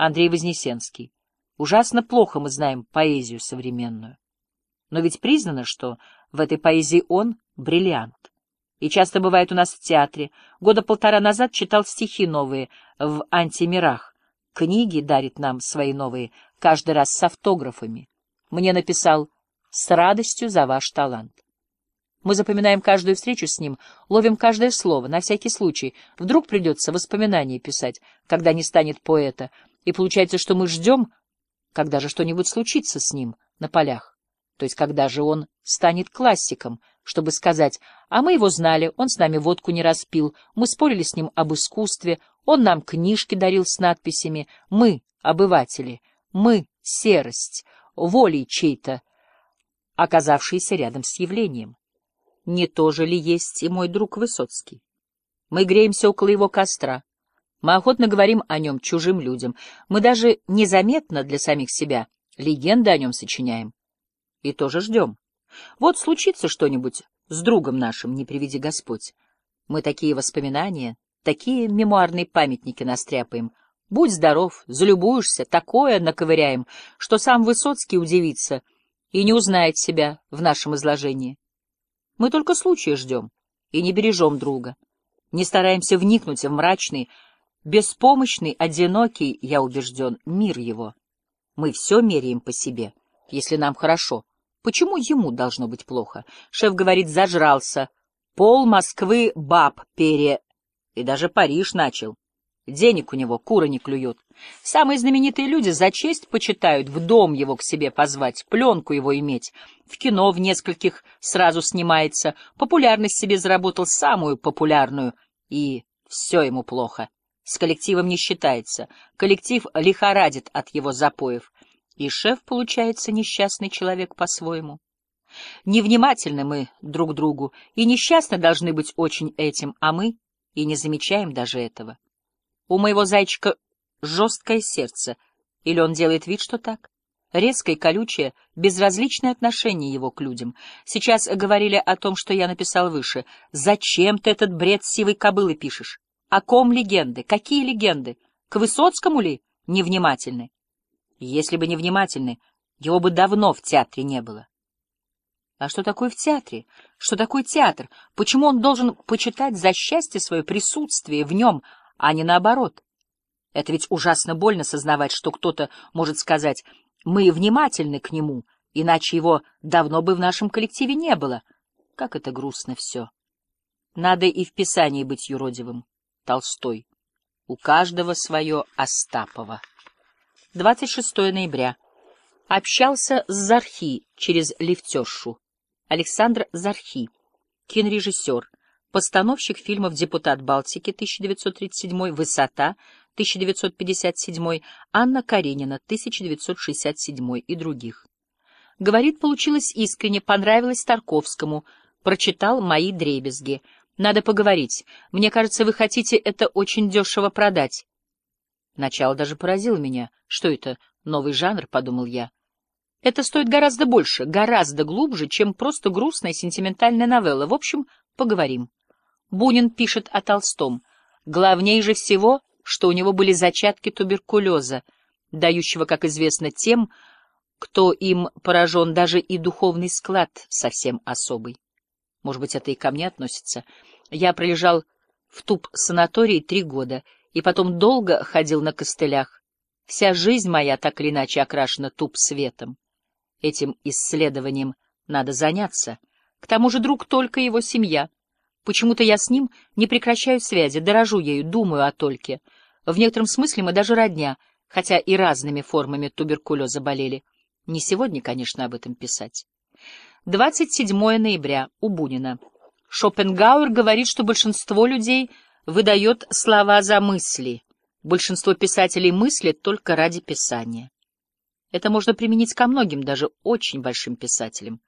Андрей Вознесенский. Ужасно плохо мы знаем поэзию современную. Но ведь признано, что в этой поэзии он — бриллиант. И часто бывает у нас в театре. Года полтора назад читал стихи новые в «Антимирах». Книги дарит нам свои новые, каждый раз с автографами. Мне написал «С радостью за ваш талант». Мы запоминаем каждую встречу с ним, ловим каждое слово, на всякий случай. Вдруг придется воспоминания писать, когда не станет поэта. И получается, что мы ждем, когда же что-нибудь случится с ним на полях. То есть, когда же он станет классиком, чтобы сказать, а мы его знали, он с нами водку не распил, мы спорили с ним об искусстве, он нам книжки дарил с надписями, мы — обыватели, мы — серость, волей чей-то, оказавшийся рядом с явлением не то же ли есть и мой друг Высоцкий. Мы греемся около его костра. Мы охотно говорим о нем чужим людям. Мы даже незаметно для самих себя легенды о нем сочиняем. И тоже ждем. Вот случится что-нибудь с другом нашим, не приведи Господь. Мы такие воспоминания, такие мемуарные памятники настряпаем. Будь здоров, залюбуешься, такое наковыряем, что сам Высоцкий удивится и не узнает себя в нашем изложении. Мы только случая ждем и не бережем друга. Не стараемся вникнуть в мрачный, беспомощный, одинокий, я убежден, мир его. Мы все меряем по себе, если нам хорошо. Почему ему должно быть плохо? Шеф говорит, зажрался. Пол Москвы баб пере... И даже Париж начал. Денег у него куры не клюют. Самые знаменитые люди за честь почитают в дом его к себе позвать, пленку его иметь. В кино в нескольких сразу снимается. Популярность себе заработал самую популярную. И все ему плохо. С коллективом не считается. Коллектив лихорадит от его запоев. И шеф, получается, несчастный человек по-своему. Невнимательны мы друг другу, и несчастны должны быть очень этим, а мы и не замечаем даже этого. У моего зайчика жесткое сердце, или он делает вид, что так? Резкое, колючее, безразличное отношение его к людям. Сейчас говорили о том, что я написал выше. Зачем ты этот бред сивой кобылы пишешь? О ком легенды? Какие легенды? К Высоцкому ли невнимательны? Если бы невнимательны, его бы давно в театре не было. А что такое в театре? Что такое театр? Почему он должен почитать за счастье свое присутствие в нем, а не наоборот. Это ведь ужасно больно сознавать, что кто-то может сказать «мы внимательны к нему», иначе его давно бы в нашем коллективе не было. Как это грустно все. Надо и в Писании быть юродивым. Толстой. У каждого свое Остапова. 26 ноября. Общался с Зархи через лифтершу. Александр Зархи, кинорежиссер, Постановщик фильмов «Депутат Балтики» 1937, «Высота» 1957, «Анна Каренина» 1967 и других. Говорит, получилось искренне, понравилось Тарковскому, прочитал мои дребезги. Надо поговорить. Мне кажется, вы хотите это очень дешево продать. Начало даже поразило меня. Что это, новый жанр, подумал я. Это стоит гораздо больше, гораздо глубже, чем просто грустная сентиментальная новелла. В общем, поговорим. Бунин пишет о Толстом. Главнее же всего, что у него были зачатки туберкулеза, дающего, как известно, тем, кто им поражен, даже и духовный склад совсем особый. Может быть, это и ко мне относится. Я пролежал в туб-санатории три года и потом долго ходил на костылях. Вся жизнь моя так или иначе окрашена туб-светом. Этим исследованием надо заняться. К тому же друг только его семья — Почему-то я с ним не прекращаю связи, дорожу ею, думаю о Тольке. В некотором смысле мы даже родня, хотя и разными формами туберкулеза болели. Не сегодня, конечно, об этом писать. 27 ноября. У Бунина. Шопенгауэр говорит, что большинство людей выдает слова за мысли. Большинство писателей мыслят только ради писания. Это можно применить ко многим, даже очень большим писателям.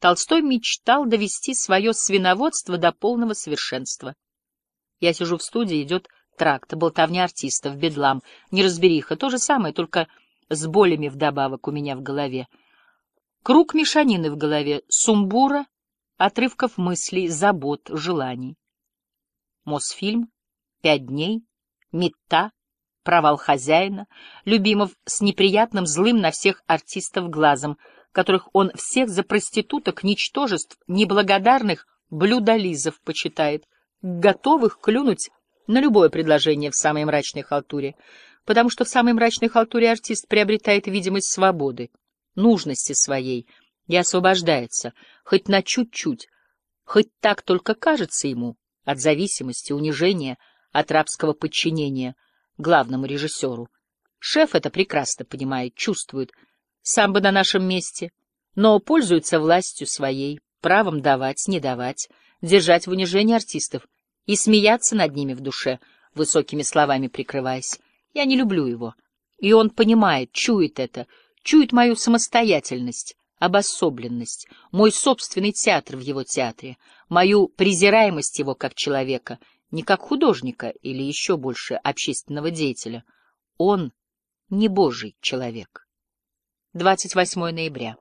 Толстой мечтал довести свое свиноводство до полного совершенства. Я сижу в студии, идет тракт, болтовня артистов, бедлам, неразбериха, то же самое, только с болями вдобавок у меня в голове. Круг мешанины в голове, сумбура, отрывков мыслей, забот, желаний. Мосфильм, пять дней, мета, провал хозяина, Любимов с неприятным злым на всех артистов глазом, которых он всех за проституток, ничтожеств, неблагодарных блюдолизов почитает, готовых клюнуть на любое предложение в самой мрачной халтуре, потому что в самой мрачной халтуре артист приобретает видимость свободы, нужности своей и освобождается, хоть на чуть-чуть, хоть так только кажется ему, от зависимости, унижения, от рабского подчинения главному режиссеру. Шеф это прекрасно понимает, чувствует, сам бы на нашем месте, но пользуется властью своей, правом давать, не давать, держать в унижении артистов и смеяться над ними в душе, высокими словами прикрываясь. Я не люблю его. И он понимает, чует это, чует мою самостоятельность, обособленность, мой собственный театр в его театре, мою презираемость его как человека, не как художника или еще больше общественного деятеля. Он не божий человек. 28 ноября.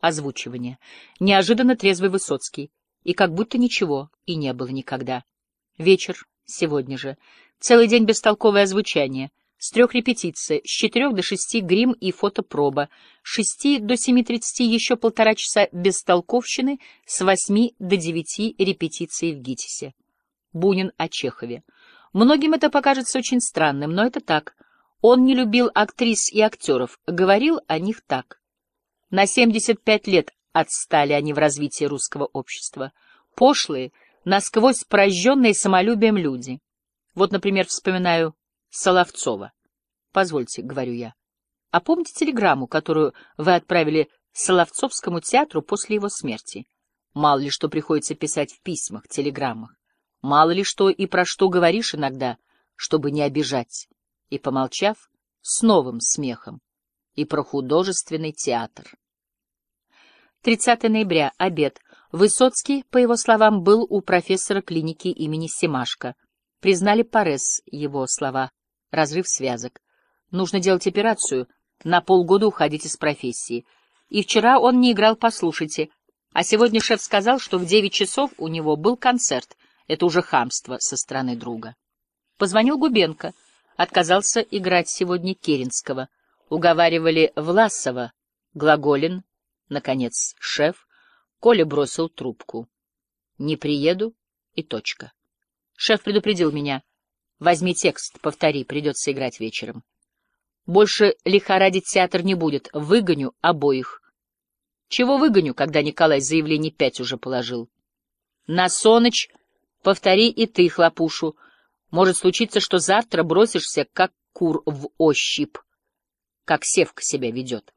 Озвучивание. Неожиданно трезвый Высоцкий. И как будто ничего и не было никогда. Вечер. Сегодня же. Целый день бестолковое озвучание — с трех репетиций, с четырех до шести грим и фотопроба, с шести до семи тридцати еще полтора часа бестолковщины, с восьми до девяти репетиции в ГИТИСе. Бунин о Чехове. Многим это покажется очень странным, но это так. Он не любил актрис и актеров, говорил о них так. На 75 лет отстали они в развитии русского общества. Пошлые, насквозь прожженные самолюбием люди. Вот, например, вспоминаю Соловцова. Позвольте, — говорю я. А помните телеграмму, которую вы отправили Соловцовскому театру после его смерти? Мало ли что приходится писать в письмах, телеграммах. Мало ли что и про что говоришь иногда, чтобы не обижать. И, помолчав, с новым смехом. И про художественный театр. 30 ноября. Обед. Высоцкий, по его словам, был у профессора клиники имени Семашко. Признали Парес его слова разрыв связок. Нужно делать операцию, на полгода уходить из профессии. И вчера он не играл «Послушайте», а сегодня шеф сказал, что в девять часов у него был концерт. Это уже хамство со стороны друга. Позвонил Губенко. Отказался играть сегодня Керенского. Уговаривали Власова. Глаголин. Наконец, шеф. Коля бросил трубку. Не приеду и точка. Шеф предупредил меня — Возьми текст, повтори, придется играть вечером. Больше лихорадить театр не будет, выгоню обоих. Чего выгоню, когда Николай заявление пять уже положил? На Соныч повтори и ты, хлопушу. Может случиться, что завтра бросишься, как кур в ощип, как Севка себя ведет.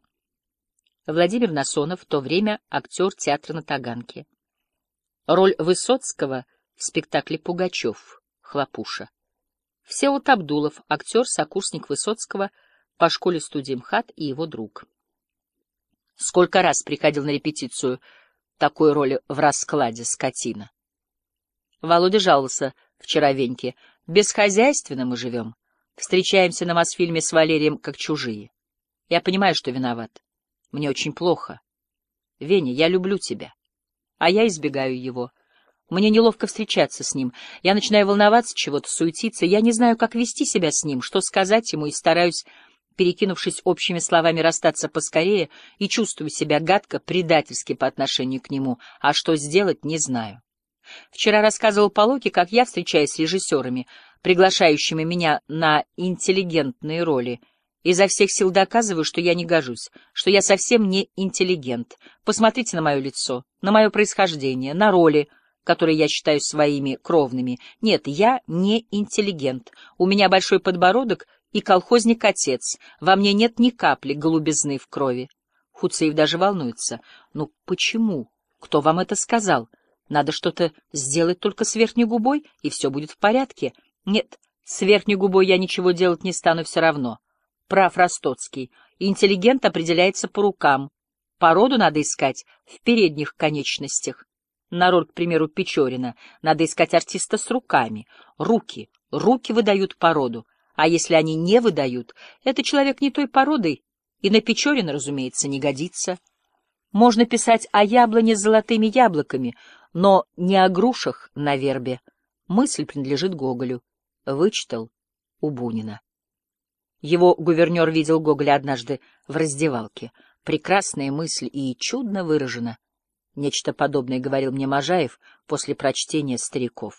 Владимир Насонов, в то время актер театра на Таганке. Роль Высоцкого в спектакле «Пугачев» Хлопуша. Всеволод Абдулов, актер, сокурсник Высоцкого по школе-студии МХАТ и его друг. Сколько раз приходил на репетицию такой роли в раскладе скотина. Володя жаловался вчера Веньке. Бесхозяйственно мы живем. Встречаемся на Мосфильме с Валерием как чужие. Я понимаю, что виноват. Мне очень плохо. Веня, я люблю тебя. А я избегаю его. Мне неловко встречаться с ним. Я начинаю волноваться, чего-то суетиться. Я не знаю, как вести себя с ним, что сказать ему, и стараюсь, перекинувшись общими словами, расстаться поскорее, и чувствую себя гадко, предательски по отношению к нему, а что сделать, не знаю. Вчера рассказывал Полоке, как я встречаюсь с режиссерами, приглашающими меня на интеллигентные роли, изо всех сил доказываю, что я не гожусь, что я совсем не интеллигент. Посмотрите на мое лицо, на мое происхождение, на роли, которые я считаю своими кровными. Нет, я не интеллигент. У меня большой подбородок и колхозник-отец. Во мне нет ни капли голубизны в крови. Хуцеев даже волнуется. Ну почему? Кто вам это сказал? Надо что-то сделать только с верхней губой, и все будет в порядке. Нет, с верхней губой я ничего делать не стану все равно. Прав Ростоцкий. Интеллигент определяется по рукам. Породу надо искать в передних конечностях. На роль, к примеру, Печорина надо искать артиста с руками. Руки. Руки выдают породу. А если они не выдают, это человек не той породы, и на Печорина, разумеется, не годится. Можно писать о яблоне с золотыми яблоками, но не о грушах на вербе. Мысль принадлежит Гоголю. Вычитал у Бунина. Его гувернер видел Гоголя однажды в раздевалке. Прекрасная мысль и чудно выражена. Нечто подобное говорил мне Можаев после прочтения «Стариков».